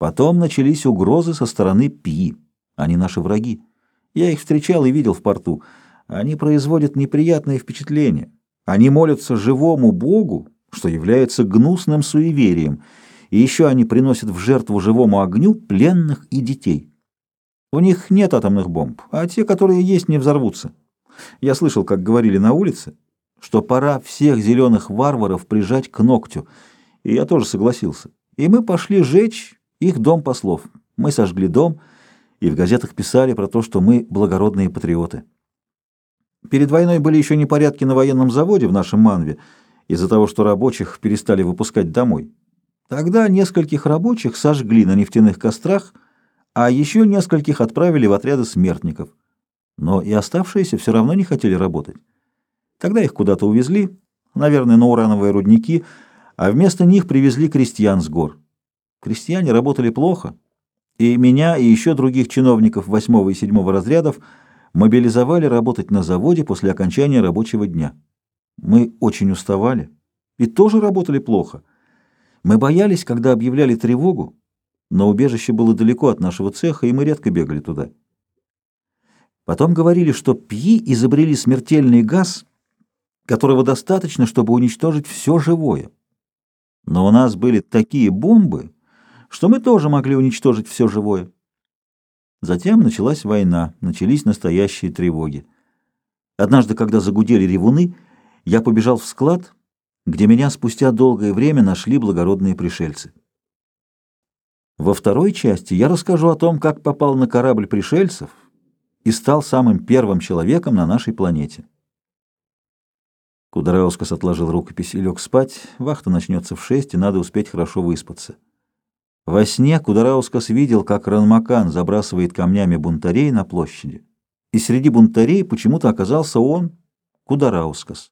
Потом начались угрозы со стороны Пи. Они наши враги. Я их встречал и видел в порту. Они производят неприятное впечатление. Они молятся живому Богу, что является гнусным суеверием, и еще они приносят в жертву живому огню пленных и детей. У них нет атомных бомб, а те, которые есть, не взорвутся. Я слышал, как говорили на улице, что пора всех зеленых варваров прижать к ногтю, и я тоже согласился. И мы пошли жечь их дом послов. Мы сожгли дом, и в газетах писали про то, что мы благородные патриоты. Перед войной были еще непорядки на военном заводе в нашем Манве из-за того, что рабочих перестали выпускать домой. Тогда нескольких рабочих сожгли на нефтяных кострах, а еще нескольких отправили в отряды смертников. Но и оставшиеся все равно не хотели работать. Тогда их куда-то увезли, наверное, на урановые рудники, а вместо них привезли крестьян с гор. Крестьяне работали плохо, и меня и еще других чиновников восьмого и седьмого разрядов мобилизовали работать на заводе после окончания рабочего дня. Мы очень уставали и тоже работали плохо. Мы боялись, когда объявляли тревогу, но убежище было далеко от нашего цеха, и мы редко бегали туда. Потом говорили, что пьи изобрели смертельный газ, которого достаточно, чтобы уничтожить все живое. Но у нас были такие бомбы, что мы тоже могли уничтожить все живое. Затем началась война, начались настоящие тревоги. Однажды, когда загудели ревуны, я побежал в склад, где меня спустя долгое время нашли благородные пришельцы. Во второй части я расскажу о том, как попал на корабль пришельцев и стал самым первым человеком на нашей планете. Кудараускас отложил рукопись и лег спать. Вахта начнется в шесть, и надо успеть хорошо выспаться. Во сне Кудараускас видел, как Ранмакан забрасывает камнями бунтарей на площади. И среди бунтарей почему-то оказался он, Кудараускас.